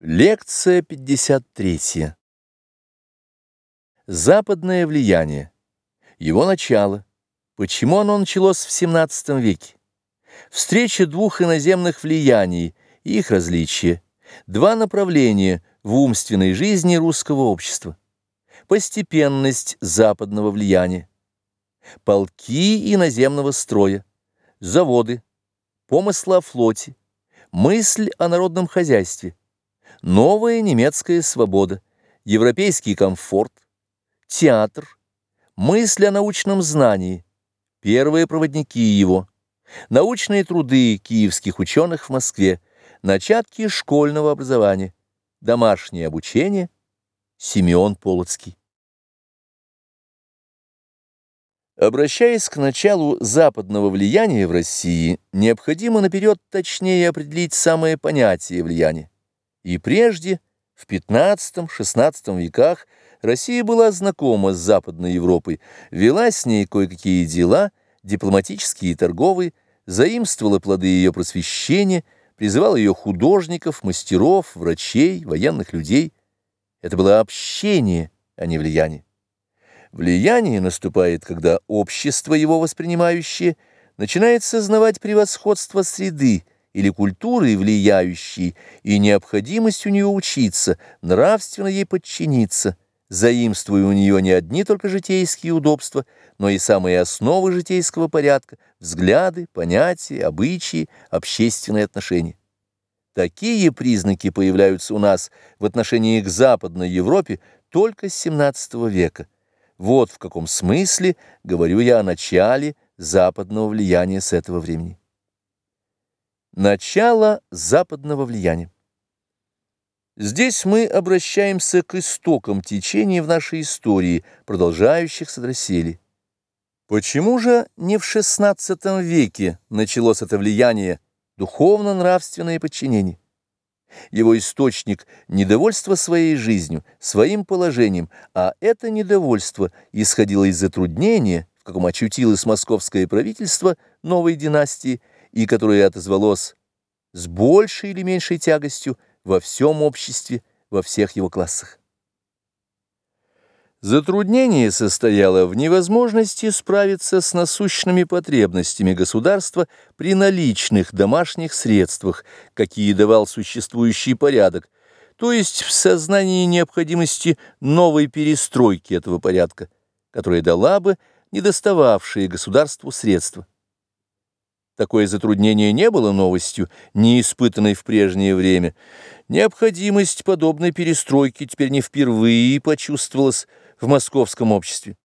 Лекция 53. Западное влияние. Его начало. Почему оно началось в XVII веке? Встреча двух иноземных влияний и их различия. Два направления в умственной жизни русского общества. Постепенность западного влияния. Полки иноземного строя. Заводы. Помыслы о флоте. Мысль о народном хозяйстве Новая немецкая свобода, европейский комфорт, театр, мысли о научном знании, первые проводники его, научные труды киевских ученых в Москве, начатки школьного образования, домашнее обучение, Симеон Полоцкий. Обращаясь к началу западного влияния в России, необходимо наперед точнее определить самое понятие влияния. И прежде, в XV-XVI веках, Россия была знакома с Западной Европой, вела с ней кое-какие дела, дипломатические и торговые, заимствовала плоды ее просвещения, призывала ее художников, мастеров, врачей, военных людей. Это было общение, а не влияние. Влияние наступает, когда общество, его воспринимающее, начинает сознавать превосходство среды, или культурой влияющей, и необходимость у нее учиться, нравственно ей подчиниться, заимствуя у нее не одни только житейские удобства, но и самые основы житейского порядка, взгляды, понятия, обычаи, общественные отношения. Такие признаки появляются у нас в отношении к Западной Европе только с XVII века. Вот в каком смысле говорю я о начале западного влияния с этого времени. Начало западного влияния. Здесь мы обращаемся к истокам течения в нашей истории, продолжающихся доселе. Почему же не в XVI веке началось это влияние, духовно-нравственное подчинение? Его источник – недовольство своей жизнью, своим положением, а это недовольство исходило из затруднения, в каком очутилось московское правительство новой династии – и которое отозвалось с большей или меньшей тягостью во всем обществе, во всех его классах. Затруднение состояло в невозможности справиться с насущными потребностями государства при наличных домашних средствах, какие давал существующий порядок, то есть в сознании необходимости новой перестройки этого порядка, которая дала бы недостававшие государству средства. Такое затруднение не было новостью, не испытанной в прежнее время. Необходимость подобной перестройки теперь не впервые почувствовалась в московском обществе.